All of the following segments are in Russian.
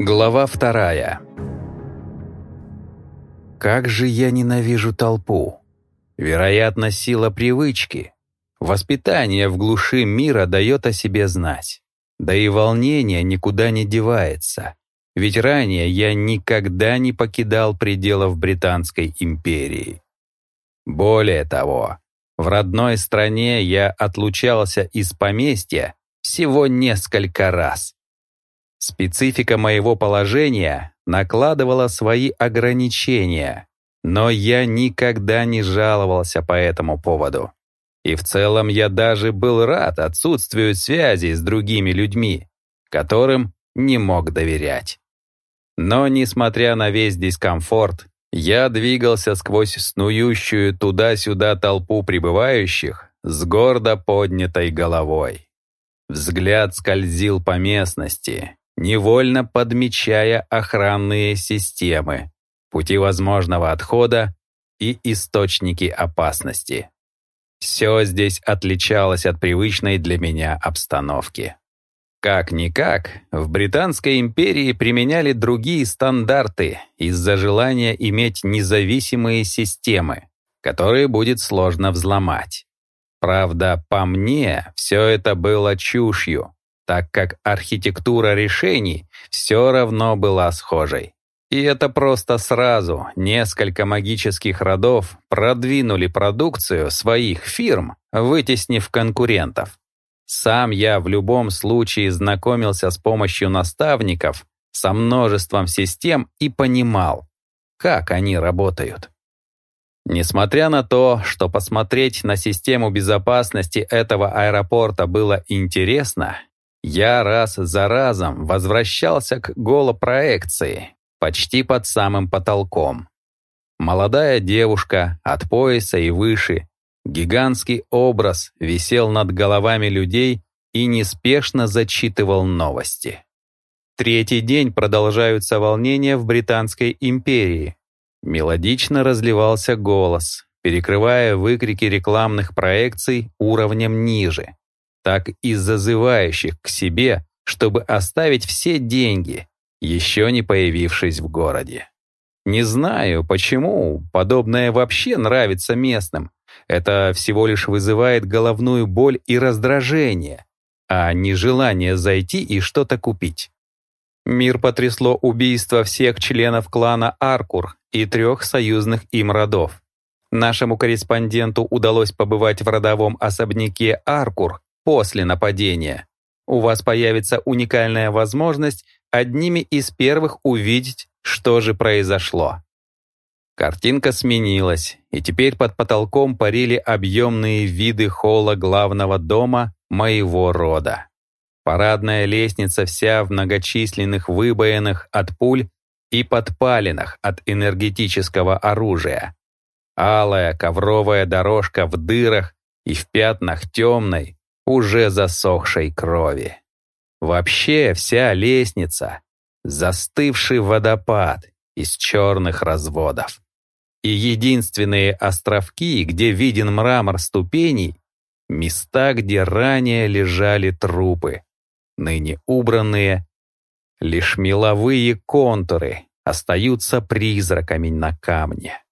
Глава вторая. Как же я ненавижу толпу. Вероятно, сила привычки. Воспитание в глуши мира дает о себе знать. Да и волнение никуда не девается. Ведь ранее я никогда не покидал пределов Британской империи. Более того, в родной стране я отлучался из поместья всего несколько раз. Специфика моего положения накладывала свои ограничения, но я никогда не жаловался по этому поводу. И в целом я даже был рад отсутствию связи с другими людьми, которым не мог доверять. Но, несмотря на весь дискомфорт, я двигался сквозь снующую туда-сюда толпу прибывающих с гордо поднятой головой. Взгляд скользил по местности, невольно подмечая охранные системы, пути возможного отхода и источники опасности. Все здесь отличалось от привычной для меня обстановки. Как-никак, в Британской империи применяли другие стандарты из-за желания иметь независимые системы, которые будет сложно взломать. Правда, по мне, все это было чушью, так как архитектура решений все равно была схожей. И это просто сразу несколько магических родов продвинули продукцию своих фирм, вытеснив конкурентов. Сам я в любом случае знакомился с помощью наставников со множеством систем и понимал, как они работают. Несмотря на то, что посмотреть на систему безопасности этого аэропорта было интересно, я раз за разом возвращался к голопроекции, почти под самым потолком. Молодая девушка от пояса и выше, гигантский образ висел над головами людей и неспешно зачитывал новости. Третий день продолжаются волнения в Британской империи. Мелодично разливался голос, перекрывая выкрики рекламных проекций уровнем ниже так и зазывающих к себе, чтобы оставить все деньги, еще не появившись в городе. Не знаю, почему подобное вообще нравится местным. Это всего лишь вызывает головную боль и раздражение, а не желание зайти и что-то купить. Мир потрясло убийство всех членов клана Аркур и трех союзных им родов. Нашему корреспонденту удалось побывать в родовом особняке Аркур после нападения. У вас появится уникальная возможность одними из первых увидеть, что же произошло. Картинка сменилась, и теперь под потолком парили объемные виды холла главного дома моего рода. Парадная лестница вся в многочисленных выбоинах от пуль и подпалинах от энергетического оружия. Алая ковровая дорожка в дырах и в пятнах темной, уже засохшей крови. Вообще вся лестница — застывший водопад из черных разводов. И единственные островки, где виден мрамор ступеней, места, где ранее лежали трупы, ныне убранные, лишь меловые контуры остаются призраками на камне.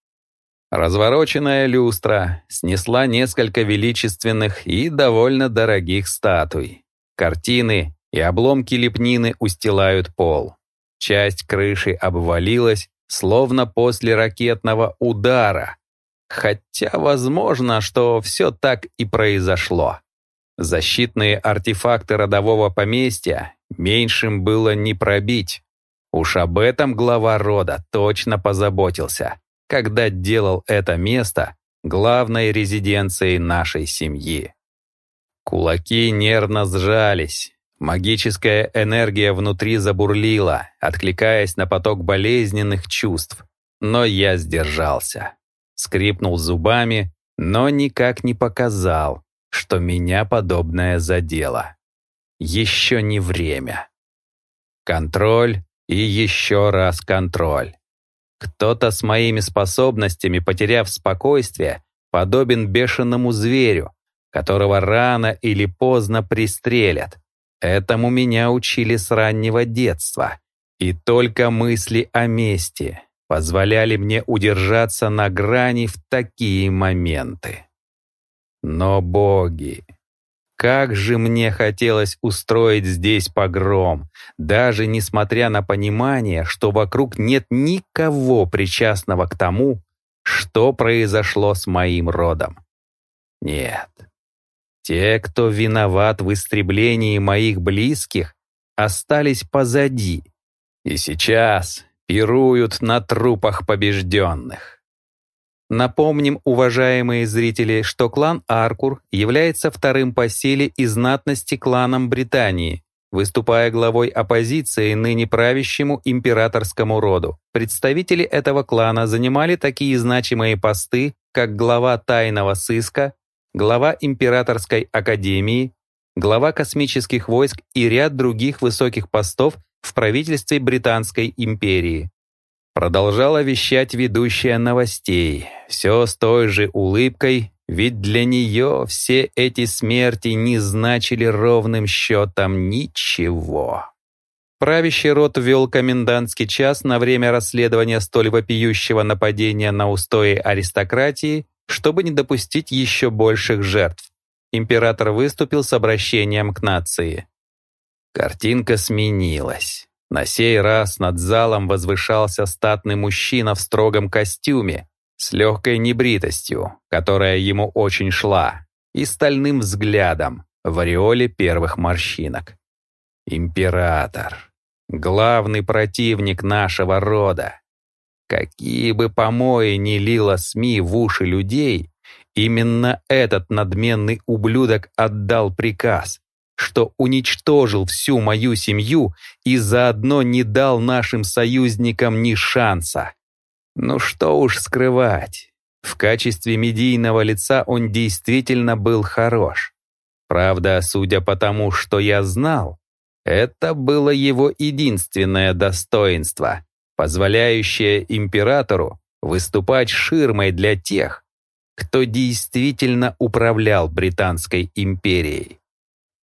Развороченная люстра снесла несколько величественных и довольно дорогих статуй. Картины и обломки лепнины устилают пол. Часть крыши обвалилась, словно после ракетного удара. Хотя возможно, что все так и произошло. Защитные артефакты родового поместья меньшим было не пробить. Уж об этом глава рода точно позаботился когда делал это место главной резиденцией нашей семьи. Кулаки нервно сжались, магическая энергия внутри забурлила, откликаясь на поток болезненных чувств, но я сдержался. Скрипнул зубами, но никак не показал, что меня подобное задело. Еще не время. Контроль и еще раз контроль. Кто-то с моими способностями, потеряв спокойствие, подобен бешеному зверю, которого рано или поздно пристрелят. Этому меня учили с раннего детства. И только мысли о мести позволяли мне удержаться на грани в такие моменты. Но боги, как же мне хотелось устроить здесь погром, даже несмотря на понимание, что вокруг нет никого причастного к тому, что произошло с моим родом. Нет. Те, кто виноват в истреблении моих близких, остались позади и сейчас пируют на трупах побежденных. Напомним, уважаемые зрители, что клан Аркур является вторым по силе и знатности кланом Британии, выступая главой оппозиции ныне правящему императорскому роду. Представители этого клана занимали такие значимые посты, как глава тайного сыска, глава императорской академии, глава космических войск и ряд других высоких постов в правительстве Британской империи. Продолжала вещать ведущая новостей, все с той же улыбкой, ведь для нее все эти смерти не значили ровным счетом ничего. Правящий род ввел комендантский час на время расследования столь вопиющего нападения на устои аристократии, чтобы не допустить еще больших жертв. Император выступил с обращением к нации. Картинка сменилась. На сей раз над залом возвышался статный мужчина в строгом костюме, с легкой небритостью, которая ему очень шла, и стальным взглядом в ореоле первых морщинок. Император. Главный противник нашего рода. Какие бы помои ни лило СМИ в уши людей, именно этот надменный ублюдок отдал приказ, что уничтожил всю мою семью и заодно не дал нашим союзникам ни шанса. Ну что уж скрывать, в качестве медийного лица он действительно был хорош. Правда, судя по тому, что я знал, это было его единственное достоинство, позволяющее императору выступать ширмой для тех, кто действительно управлял Британской империей.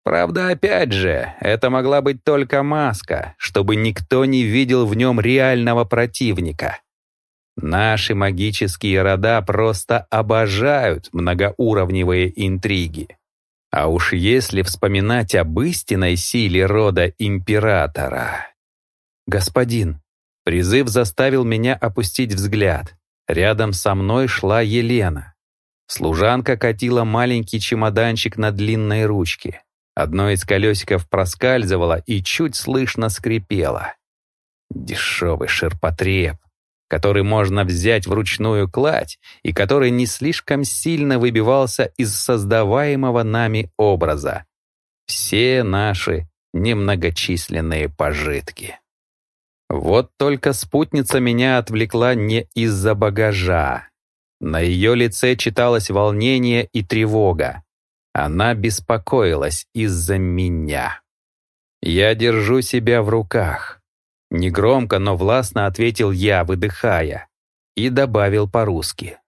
Правда, опять же, это могла быть только маска, чтобы никто не видел в нем реального противника. Наши магические рода просто обожают многоуровневые интриги. А уж если вспоминать об истинной силе рода императора... Господин, призыв заставил меня опустить взгляд. Рядом со мной шла Елена. Служанка катила маленький чемоданчик на длинной ручке. Одно из колесиков проскальзывало и чуть слышно скрипело. Дешевый ширпотреб, который можно взять вручную кладь и который не слишком сильно выбивался из создаваемого нами образа. Все наши немногочисленные пожитки. Вот только спутница меня отвлекла не из-за багажа. На ее лице читалось волнение и тревога. Она беспокоилась из-за меня. «Я держу себя в руках», — негромко, но властно ответил я, выдыхая, и добавил по-русски.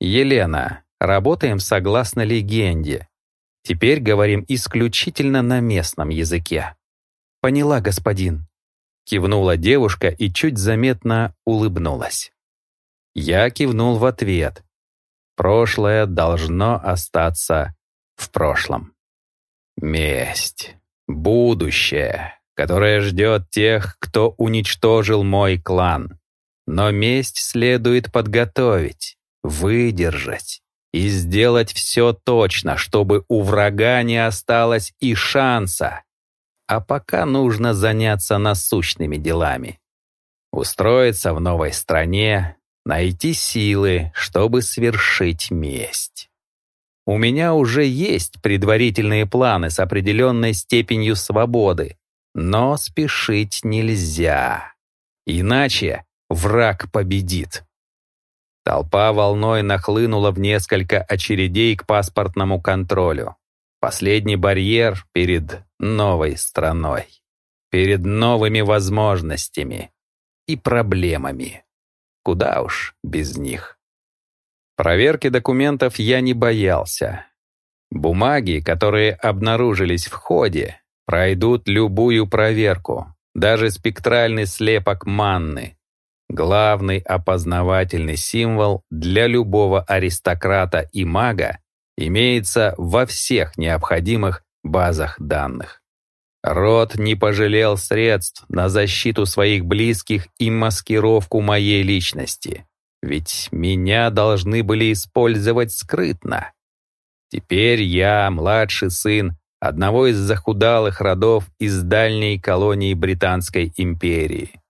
«Елена, работаем согласно легенде. Теперь говорим исключительно на местном языке». «Поняла, господин», — кивнула девушка и чуть заметно улыбнулась. Я кивнул в ответ. Прошлое должно остаться в прошлом. Месть. Будущее, которое ждет тех, кто уничтожил мой клан. Но месть следует подготовить, выдержать и сделать все точно, чтобы у врага не осталось и шанса. А пока нужно заняться насущными делами. Устроиться в новой стране, найти силы, чтобы свершить месть. У меня уже есть предварительные планы с определенной степенью свободы, но спешить нельзя. Иначе враг победит. Толпа волной нахлынула в несколько очередей к паспортному контролю. Последний барьер перед новой страной, перед новыми возможностями и проблемами. Куда уж без них. Проверки документов я не боялся. Бумаги, которые обнаружились в ходе, пройдут любую проверку, даже спектральный слепок манны, главный опознавательный символ для любого аристократа и мага, имеется во всех необходимых базах данных. Род не пожалел средств на защиту своих близких и маскировку моей личности, ведь меня должны были использовать скрытно. Теперь я младший сын одного из захудалых родов из дальней колонии Британской империи.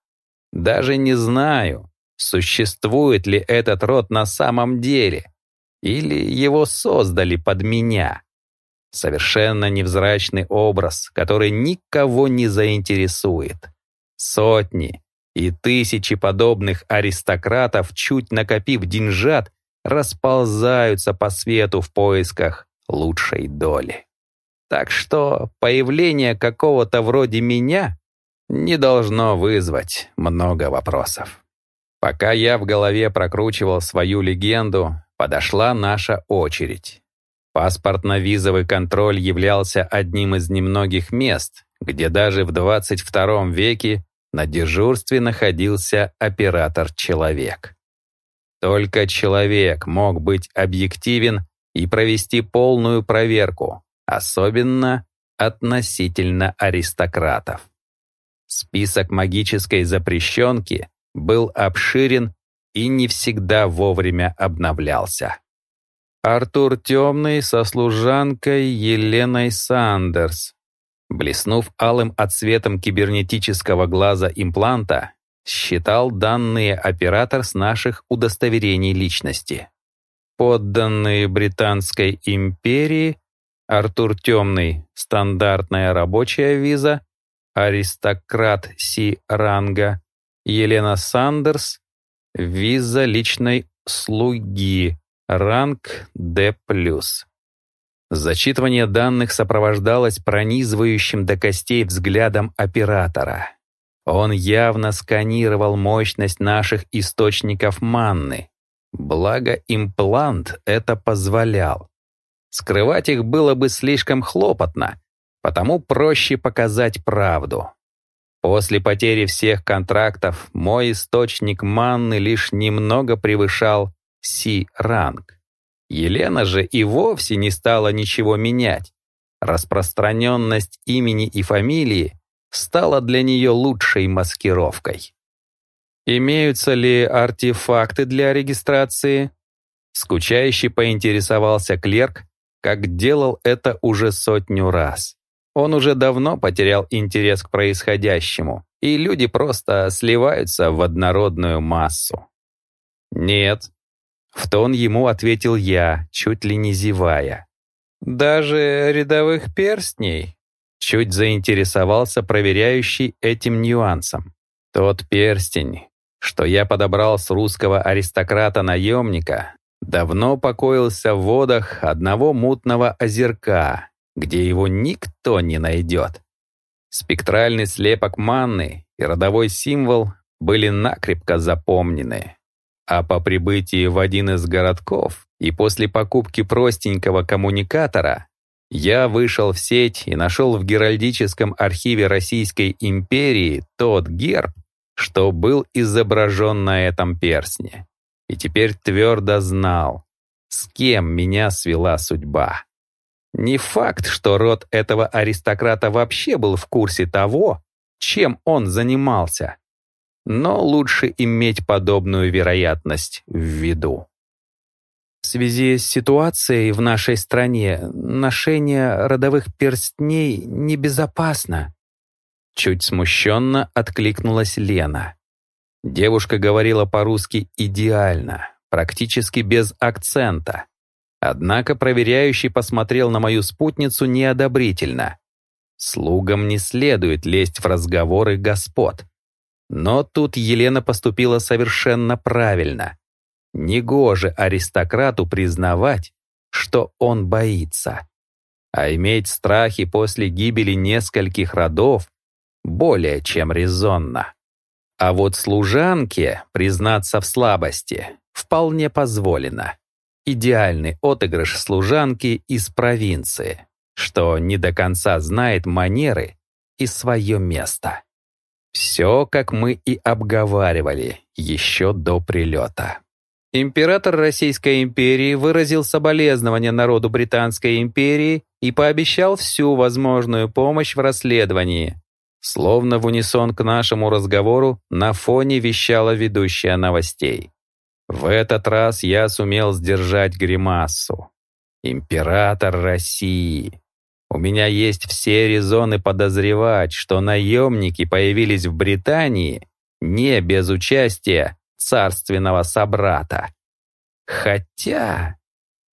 Даже не знаю, существует ли этот род на самом деле, или его создали под меня. Совершенно невзрачный образ, который никого не заинтересует. Сотни и тысячи подобных аристократов, чуть накопив деньжат, расползаются по свету в поисках лучшей доли. Так что появление какого-то вроде меня не должно вызвать много вопросов. Пока я в голове прокручивал свою легенду, подошла наша очередь. Паспортно-визовый контроль являлся одним из немногих мест, где даже в 22 веке на дежурстве находился оператор-человек. Только человек мог быть объективен и провести полную проверку, особенно относительно аристократов. Список магической запрещенки был обширен и не всегда вовремя обновлялся. Артур Темный со служанкой Еленой Сандерс. Блеснув алым отсветом кибернетического глаза импланта, считал данные оператор с наших удостоверений личности. Подданные Британской империи Артур Темный — стандартная рабочая виза, аристократ Си-ранга, Елена Сандерс — виза личной слуги, Ранг D+. Зачитывание данных сопровождалось пронизывающим до костей взглядом оператора. Он явно сканировал мощность наших источников манны. Благо имплант это позволял. Скрывать их было бы слишком хлопотно, потому проще показать правду. После потери всех контрактов мой источник манны лишь немного превышал Си-ранг. Елена же и вовсе не стала ничего менять. Распространенность имени и фамилии стала для нее лучшей маскировкой. Имеются ли артефакты для регистрации? Скучающий поинтересовался клерк, как делал это уже сотню раз. Он уже давно потерял интерес к происходящему, и люди просто сливаются в однородную массу. Нет, в тон ему ответил я, чуть ли не зевая. «Даже рядовых перстней?» Чуть заинтересовался проверяющий этим нюансом. Тот перстень, что я подобрал с русского аристократа-наемника, давно покоился в водах одного мутного озерка, где его никто не найдет. Спектральный слепок манны и родовой символ были накрепко запомнены. А по прибытии в один из городков и после покупки простенького коммуникатора я вышел в сеть и нашел в Геральдическом архиве Российской империи тот герб, что был изображен на этом перстне. И теперь твердо знал, с кем меня свела судьба. Не факт, что род этого аристократа вообще был в курсе того, чем он занимался но лучше иметь подобную вероятность в виду. В связи с ситуацией в нашей стране ношение родовых перстней небезопасно. Чуть смущенно откликнулась Лена. Девушка говорила по-русски идеально, практически без акцента. Однако проверяющий посмотрел на мою спутницу неодобрительно. Слугам не следует лезть в разговоры господ. Но тут Елена поступила совершенно правильно. Негоже аристократу признавать, что он боится. А иметь страхи после гибели нескольких родов более чем резонно. А вот служанке признаться в слабости вполне позволено. Идеальный отыгрыш служанки из провинции, что не до конца знает манеры и свое место. Все, как мы и обговаривали, еще до прилета. Император Российской империи выразил соболезнования народу Британской империи и пообещал всю возможную помощь в расследовании. Словно в унисон к нашему разговору на фоне вещала ведущая новостей. В этот раз я сумел сдержать гримасу. Император России. У меня есть все резоны подозревать, что наемники появились в Британии не без участия царственного собрата. Хотя,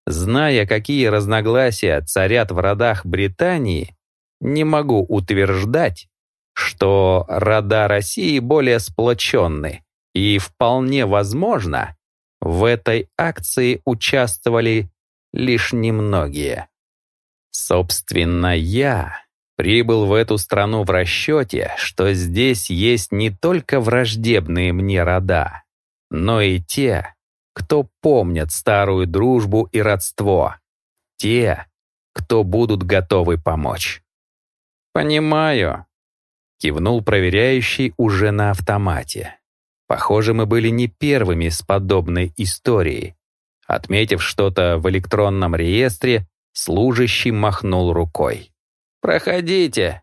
зная, какие разногласия царят в родах Британии, не могу утверждать, что рода России более сплоченны, и вполне возможно, в этой акции участвовали лишь немногие. Собственно, я прибыл в эту страну в расчете, что здесь есть не только враждебные мне рода, но и те, кто помнят старую дружбу и родство, те, кто будут готовы помочь. «Понимаю», — кивнул проверяющий уже на автомате. Похоже, мы были не первыми с подобной историей. Отметив что-то в электронном реестре, Служащий махнул рукой. «Проходите.